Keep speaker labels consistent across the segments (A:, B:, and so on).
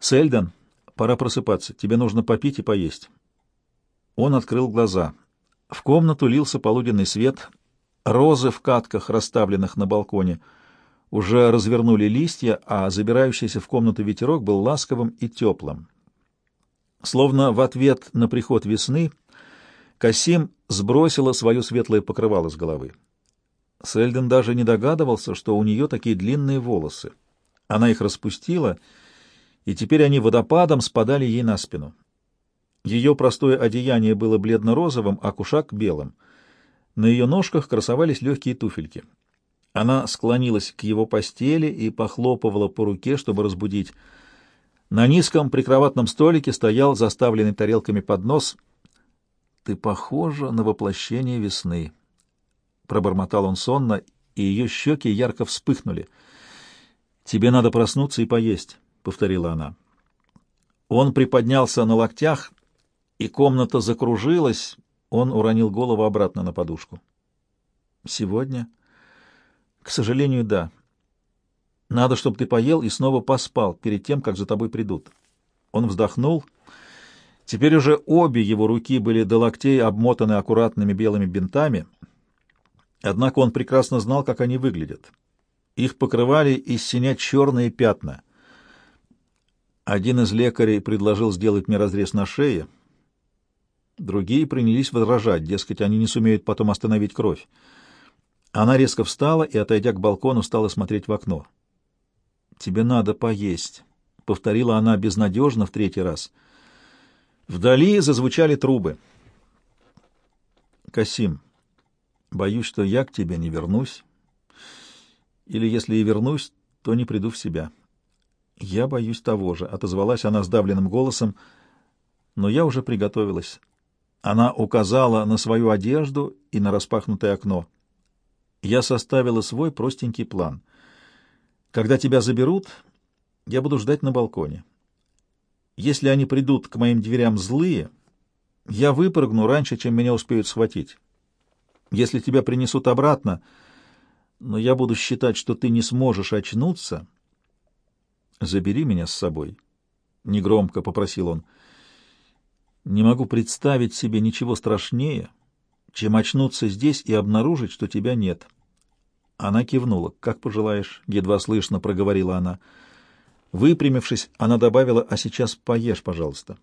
A: Сельден, пора просыпаться. Тебе нужно попить и поесть. Он открыл глаза. В комнату лился полуденный свет. Розы в катках, расставленных на балконе, уже развернули листья, а забирающийся в комнату ветерок был ласковым и теплым. Словно в ответ на приход весны Касим сбросила свое светлое покрывало с головы. Сельден даже не догадывался, что у нее такие длинные волосы. Она их распустила, и теперь они водопадом спадали ей на спину. Ее простое одеяние было бледно-розовым, а кушак — белым. На ее ножках красовались легкие туфельки. Она склонилась к его постели и похлопывала по руке, чтобы разбудить. На низком прикроватном столике стоял заставленный тарелками поднос. «Ты похожа на воплощение весны», — пробормотал он сонно, и ее щеки ярко вспыхнули. «Тебе надо проснуться и поесть», — повторила она. Он приподнялся на локтях, и комната закружилась, он уронил голову обратно на подушку. «Сегодня?» «К сожалению, да. Надо, чтобы ты поел и снова поспал перед тем, как за тобой придут». Он вздохнул. Теперь уже обе его руки были до локтей обмотаны аккуратными белыми бинтами, однако он прекрасно знал, как они выглядят. Их покрывали из синя черные пятна. Один из лекарей предложил сделать мне разрез на шее — Другие принялись возражать, дескать, они не сумеют потом остановить кровь. Она резко встала и, отойдя к балкону, стала смотреть в окно. «Тебе надо поесть», — повторила она безнадежно в третий раз. Вдали зазвучали трубы. «Касим, боюсь, что я к тебе не вернусь. Или, если и вернусь, то не приду в себя». «Я боюсь того же», — отозвалась она сдавленным голосом, — «но я уже приготовилась». Она указала на свою одежду и на распахнутое окно. Я составила свой простенький план. Когда тебя заберут, я буду ждать на балконе. Если они придут к моим дверям злые, я выпрыгну раньше, чем меня успеют схватить. Если тебя принесут обратно, но я буду считать, что ты не сможешь очнуться, забери меня с собой. Негромко попросил он. Не могу представить себе ничего страшнее, чем очнуться здесь и обнаружить, что тебя нет. Она кивнула. «Как пожелаешь», — едва слышно проговорила она. Выпрямившись, она добавила, «А сейчас поешь, пожалуйста».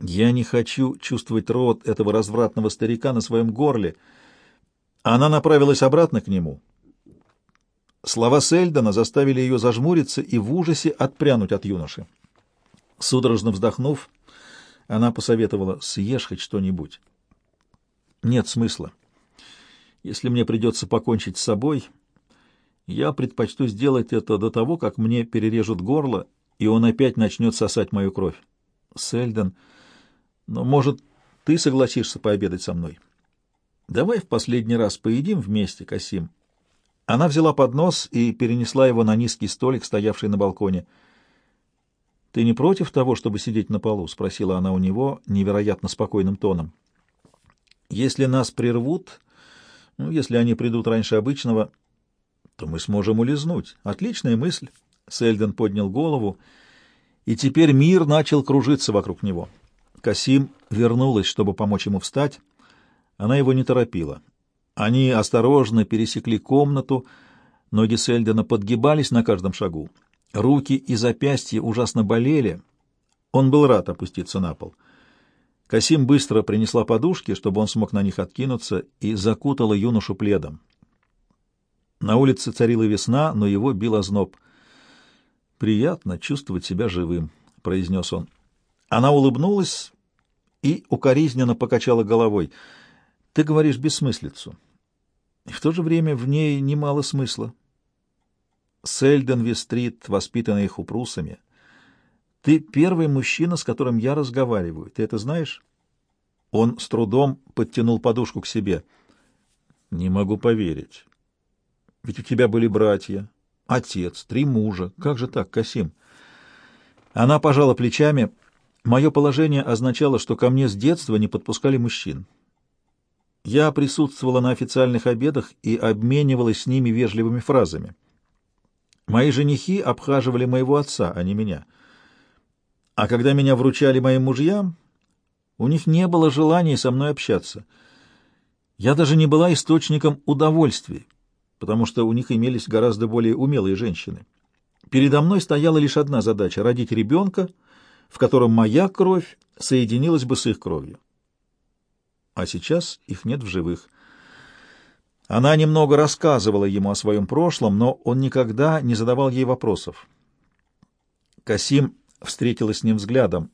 A: «Я не хочу чувствовать рот этого развратного старика на своем горле». Она направилась обратно к нему. Слова Сельдона заставили ее зажмуриться и в ужасе отпрянуть от юноши. Судорожно вздохнув, она посоветовала, съешь хоть что-нибудь. Нет смысла. Если мне придется покончить с собой, я предпочту сделать это до того, как мне перережут горло, и он опять начнет сосать мою кровь. Сельден, но, может, ты согласишься пообедать со мной? Давай в последний раз поедим вместе, Касим. Она взяла поднос и перенесла его на низкий столик, стоявший на балконе. «Ты не против того, чтобы сидеть на полу?» — спросила она у него невероятно спокойным тоном. «Если нас прервут, ну, если они придут раньше обычного, то мы сможем улизнуть. Отличная мысль!» Сельден поднял голову, и теперь мир начал кружиться вокруг него. Касим вернулась, чтобы помочь ему встать. Она его не торопила. Они осторожно пересекли комнату, ноги Сельдена подгибались на каждом шагу. Руки и запястья ужасно болели. Он был рад опуститься на пол. Касим быстро принесла подушки, чтобы он смог на них откинуться, и закутала юношу пледом. На улице царила весна, но его бил озноб. «Приятно чувствовать себя живым», — произнес он. Она улыбнулась и укоризненно покачала головой. «Ты говоришь бессмыслицу. И в то же время в ней немало смысла. Сельденви-стрит, воспитанный хупрусами. Ты первый мужчина, с которым я разговариваю. Ты это знаешь? Он с трудом подтянул подушку к себе. Не могу поверить. Ведь у тебя были братья, отец, три мужа. Как же так, Касим? Она пожала плечами. Мое положение означало, что ко мне с детства не подпускали мужчин. Я присутствовала на официальных обедах и обменивалась с ними вежливыми фразами. Мои женихи обхаживали моего отца, а не меня. А когда меня вручали моим мужьям, у них не было желания со мной общаться. Я даже не была источником удовольствия, потому что у них имелись гораздо более умелые женщины. Передо мной стояла лишь одна задача — родить ребенка, в котором моя кровь соединилась бы с их кровью. А сейчас их нет в живых. Она немного рассказывала ему о своем прошлом, но он никогда не задавал ей вопросов. Касим встретилась с ним взглядом.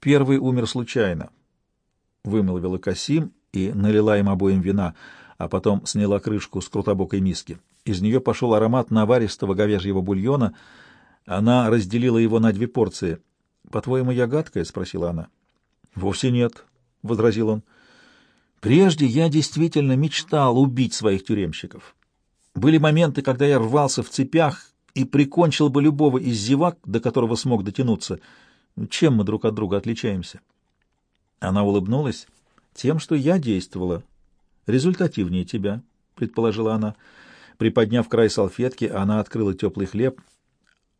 A: Первый умер случайно, — вымолвила Касим и налила им обоим вина, а потом сняла крышку с крутобокой миски. Из нее пошел аромат наваристого говяжьего бульона. Она разделила его на две порции. — По-твоему, я гадкая? — спросила она. — Вовсе нет, — возразил он. — Прежде я действительно мечтал убить своих тюремщиков. Были моменты, когда я рвался в цепях и прикончил бы любого из зевак, до которого смог дотянуться. Чем мы друг от друга отличаемся? Она улыбнулась. — Тем, что я действовала. Результативнее тебя, — предположила она. Приподняв край салфетки, она открыла теплый хлеб,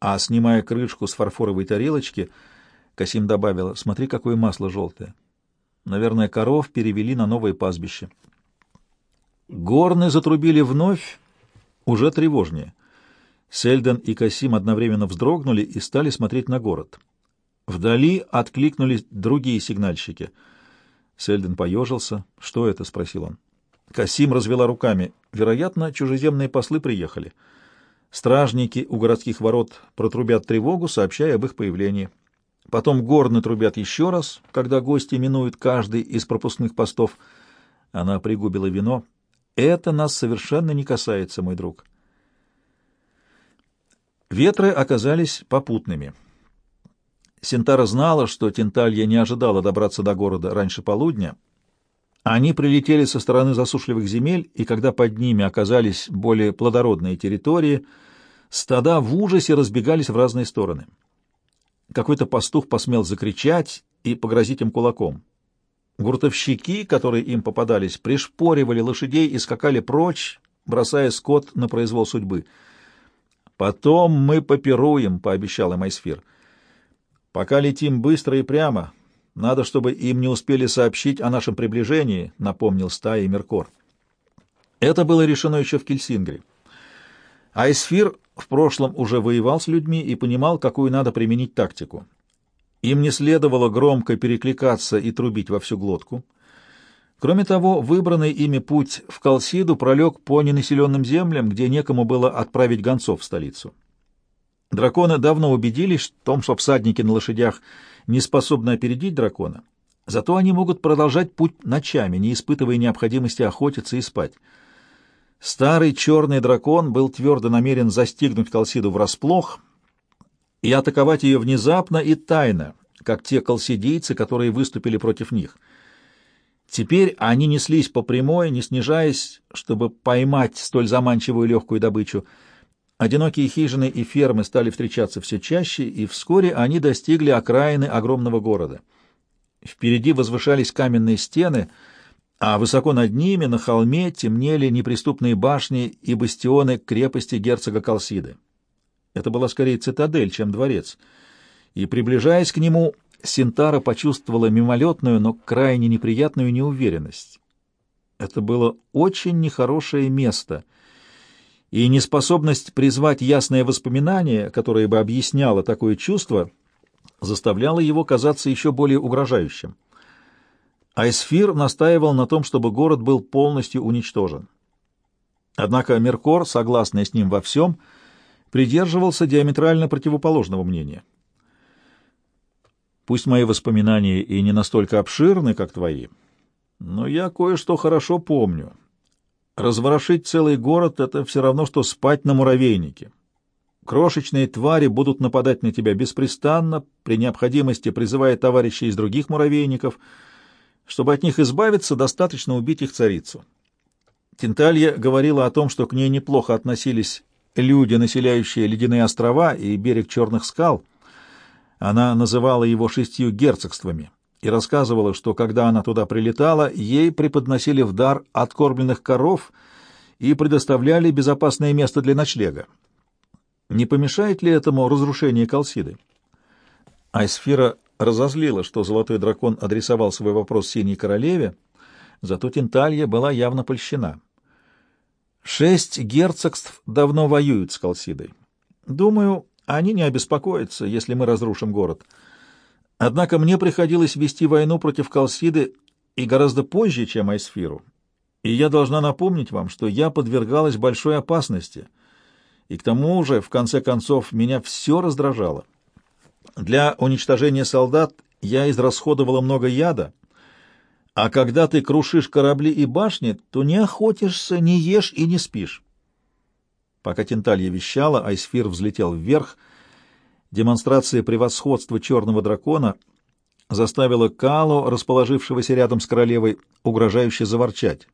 A: а, снимая крышку с фарфоровой тарелочки, — Касим добавила, смотри, какое масло желтое. Наверное, коров перевели на новое пастбище. Горны затрубили вновь, уже тревожнее. Сельден и Касим одновременно вздрогнули и стали смотреть на город. Вдали откликнулись другие сигнальщики. Сельден поежился. «Что это?» — спросил он. Касим развела руками. «Вероятно, чужеземные послы приехали. Стражники у городских ворот протрубят тревогу, сообщая об их появлении. Потом горны трубят еще раз, когда гости минуют каждый из пропускных постов. Она пригубила вино. Это нас совершенно не касается, мой друг. Ветры оказались попутными. Синтара знала, что Тенталья не ожидала добраться до города раньше полудня. Они прилетели со стороны засушливых земель, и когда под ними оказались более плодородные территории, стада в ужасе разбегались в разные стороны. Какой-то пастух посмел закричать и погрозить им кулаком. Гуртовщики, которые им попадались, пришпоривали лошадей и скакали прочь, бросая скот на произвол судьбы. «Потом мы попируем», — пообещал им Айсфир. «Пока летим быстро и прямо. Надо, чтобы им не успели сообщить о нашем приближении», — напомнил стаи Меркор. Это было решено еще в Кельсингре. Айсфир в прошлом уже воевал с людьми и понимал, какую надо применить тактику. Им не следовало громко перекликаться и трубить во всю глотку. Кроме того, выбранный ими путь в Калсиду пролег по ненаселенным землям, где некому было отправить гонцов в столицу. Драконы давно убедились в том, что всадники на лошадях не способны опередить дракона, зато они могут продолжать путь ночами, не испытывая необходимости охотиться и спать. Старый черный дракон был твердо намерен застигнуть Калсиду врасплох и атаковать ее внезапно и тайно, как те колсидийцы, которые выступили против них. Теперь они неслись по прямой, не снижаясь, чтобы поймать столь заманчивую легкую добычу. Одинокие хижины и фермы стали встречаться все чаще, и вскоре они достигли окраины огромного города. Впереди возвышались каменные стены — а высоко над ними, на холме, темнели неприступные башни и бастионы крепости герцога Калсиды. Это была скорее цитадель, чем дворец, и, приближаясь к нему, Синтара почувствовала мимолетную, но крайне неприятную неуверенность. Это было очень нехорошее место, и неспособность призвать ясное воспоминание, которое бы объясняло такое чувство, заставляла его казаться еще более угрожающим. Айсфир настаивал на том, чтобы город был полностью уничтожен. Однако Меркор, согласный с ним во всем, придерживался диаметрально противоположного мнения. Пусть мои воспоминания и не настолько обширны, как твои, но я кое-что хорошо помню. Разворошить целый город — это все равно, что спать на муравейнике. Крошечные твари будут нападать на тебя беспрестанно, при необходимости призывая товарищей из других муравейников — чтобы от них избавиться, достаточно убить их царицу. Тенталья говорила о том, что к ней неплохо относились люди, населяющие ледяные острова и берег черных скал. Она называла его шестью герцогствами и рассказывала, что когда она туда прилетала, ей преподносили в дар откормленных коров и предоставляли безопасное место для ночлега. Не помешает ли этому разрушение Калсиды? Айсфира разозлила, что Золотой Дракон адресовал свой вопрос Синей Королеве, зато Тенталья была явно польщена. Шесть герцогств давно воюют с Калсидой. Думаю, они не обеспокоятся, если мы разрушим город. Однако мне приходилось вести войну против Калсиды и гораздо позже, чем Айсфиру. И я должна напомнить вам, что я подвергалась большой опасности. И к тому же, в конце концов, меня все раздражало. Для уничтожения солдат я израсходовала много яда, а когда ты крушишь корабли и башни, то не охотишься, не ешь и не спишь. Пока Тенталья вещала, Айсфир взлетел вверх. Демонстрация превосходства черного дракона заставила Калу, расположившегося рядом с королевой, угрожающе заворчать.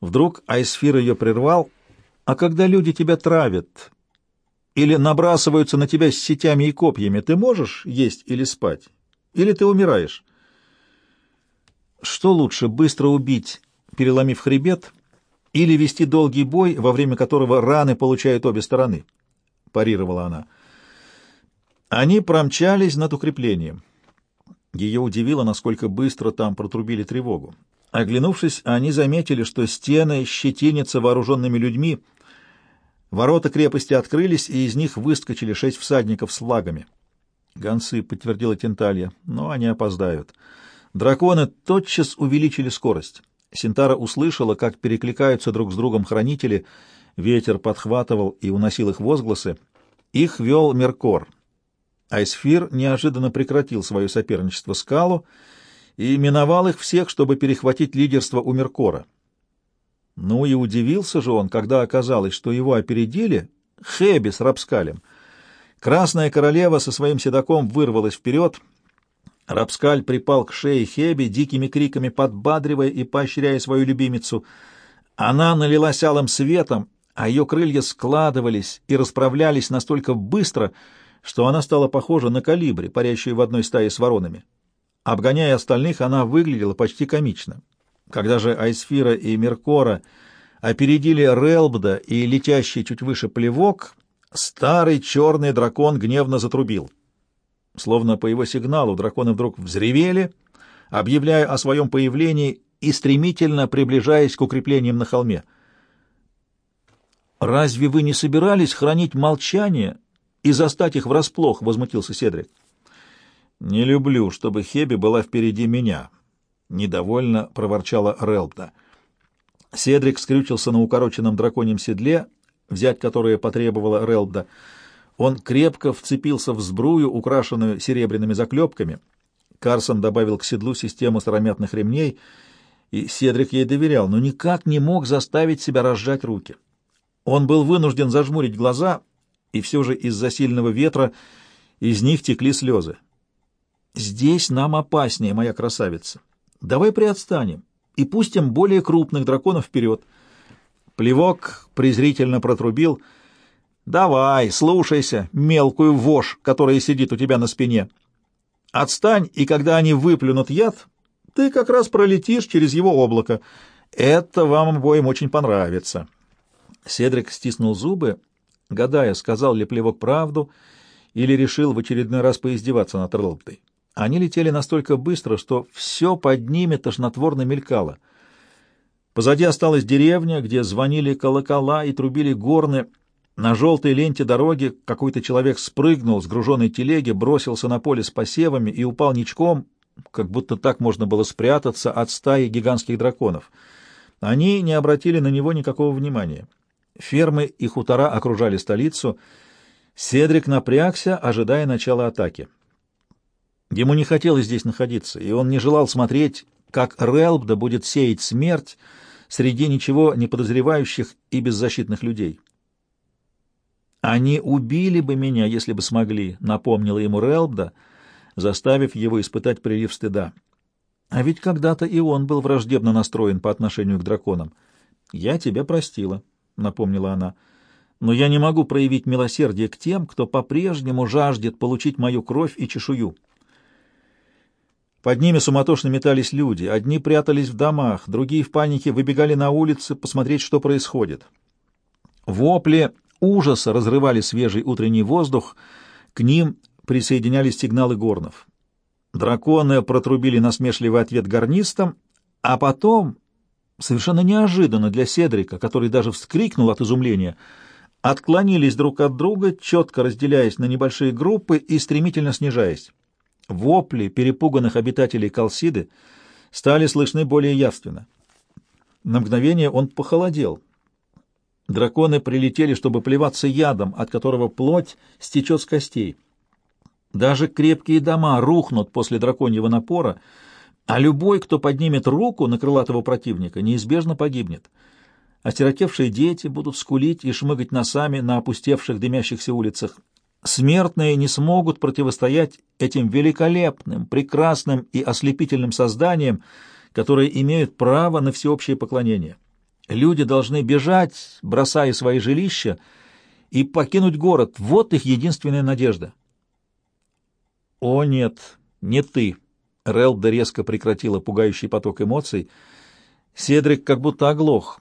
A: Вдруг Айсфир ее прервал, «А когда люди тебя травят или набрасываются на тебя с сетями и копьями, ты можешь есть или спать? Или ты умираешь?» Что лучше, быстро убить, переломив хребет, или вести долгий бой, во время которого раны получают обе стороны? Парировала она. Они промчались над укреплением. Ее удивило, насколько быстро там протрубили тревогу. Оглянувшись, они заметили, что стены щетинятся вооруженными людьми. Ворота крепости открылись, и из них выскочили шесть всадников с флагами. «Гонцы», — подтвердила Тенталья, — «но они опоздают». Драконы тотчас увеличили скорость. Синтара услышала, как перекликаются друг с другом хранители, ветер подхватывал и уносил их возгласы. Их вел Меркор. Айсфир неожиданно прекратил свое соперничество с Калу и миновал их всех, чтобы перехватить лидерство у Меркора. Ну и удивился же он, когда оказалось, что его опередили Хеби с Рапскалем. Красная королева со своим седаком вырвалась вперед. Рапскаль припал к шее Хеби, дикими криками подбадривая и поощряя свою любимицу. Она налилась алым светом, а ее крылья складывались и расправлялись настолько быстро, что она стала похожа на калибри, парящую в одной стае с воронами. Обгоняя остальных, она выглядела почти комично. Когда же Айсфира и Меркора опередили Релбда и летящий чуть выше плевок, старый черный дракон гневно затрубил. Словно по его сигналу драконы вдруг взревели, объявляя о своем появлении и стремительно приближаясь к укреплениям на холме. «Разве вы не собирались хранить молчание и застать их врасплох?» — возмутился Седрик. «Не люблю, чтобы Хеби была впереди меня», — недовольно проворчала Релпта. Седрик скрючился на укороченном драконьем седле, взять которое потребовала Релпда. Он крепко вцепился в сбрую, украшенную серебряными заклепками. Карсон добавил к седлу систему сыромятных ремней, и Седрик ей доверял, но никак не мог заставить себя разжать руки. Он был вынужден зажмурить глаза, и все же из-за сильного ветра из них текли слезы. Здесь нам опаснее, моя красавица. Давай приотстанем и пустим более крупных драконов вперед. Плевок презрительно протрубил. Давай, слушайся, мелкую вошь, которая сидит у тебя на спине. Отстань, и когда они выплюнут яд, ты как раз пролетишь через его облако. Это вам обоим очень понравится. Седрик стиснул зубы, гадая, сказал ли плевок правду или решил в очередной раз поиздеваться над Ролптой. Они летели настолько быстро, что все под ними тошнотворно мелькало. Позади осталась деревня, где звонили колокола и трубили горны. На желтой ленте дороги какой-то человек спрыгнул с груженной телеги, бросился на поле с посевами и упал ничком, как будто так можно было спрятаться от стаи гигантских драконов. Они не обратили на него никакого внимания. Фермы и хутора окружали столицу. Седрик напрягся, ожидая начала атаки. Ему не хотелось здесь находиться, и он не желал смотреть, как Релбда будет сеять смерть среди ничего не подозревающих и беззащитных людей. «Они убили бы меня, если бы смогли», — напомнила ему Релбда, заставив его испытать прилив стыда. А ведь когда-то и он был враждебно настроен по отношению к драконам. «Я тебя простила», — напомнила она, — «но я не могу проявить милосердие к тем, кто по-прежнему жаждет получить мою кровь и чешую». Под ними суматошно метались люди. Одни прятались в домах, другие в панике выбегали на улицы посмотреть, что происходит. Вопли ужаса разрывали свежий утренний воздух, к ним присоединялись сигналы горнов. Драконы протрубили насмешливый ответ гарнистам, а потом, совершенно неожиданно для Седрика, который даже вскрикнул от изумления, отклонились друг от друга, четко разделяясь на небольшие группы и стремительно снижаясь. Вопли перепуганных обитателей Калсиды стали слышны более явственно. На мгновение он похолодел. Драконы прилетели, чтобы плеваться ядом, от которого плоть стечет с костей. Даже крепкие дома рухнут после драконьего напора, а любой, кто поднимет руку на крылатого противника, неизбежно погибнет. Осиротевшие дети будут скулить и шмыгать носами на опустевших дымящихся улицах. Смертные не смогут противостоять этим великолепным, прекрасным и ослепительным созданиям, которые имеют право на всеобщее поклонение. Люди должны бежать, бросая свои жилища, и покинуть город. Вот их единственная надежда. «О, нет, не ты!» Релда резко прекратила пугающий поток эмоций. Седрик как будто оглох.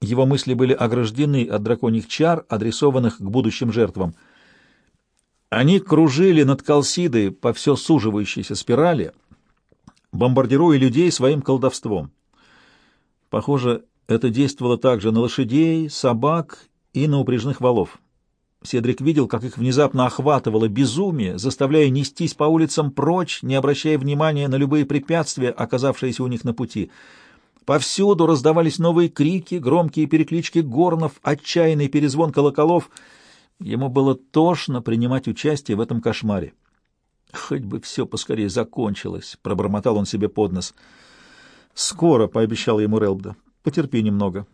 A: Его мысли были ограждены от драконьих чар, адресованных к будущим жертвам. Они кружили над Калсидой по все суживающейся спирали, бомбардируя людей своим колдовством. Похоже, это действовало также на лошадей, собак и на упряжных валов. Седрик видел, как их внезапно охватывало безумие, заставляя нестись по улицам прочь, не обращая внимания на любые препятствия, оказавшиеся у них на пути. Повсюду раздавались новые крики, громкие переклички горнов, отчаянный перезвон колоколов. Ему было тошно принимать участие в этом кошмаре. «Хоть бы все поскорее закончилось», — пробормотал он себе под нос. «Скоро», — пообещал ему Релбда. «Потерпи немного».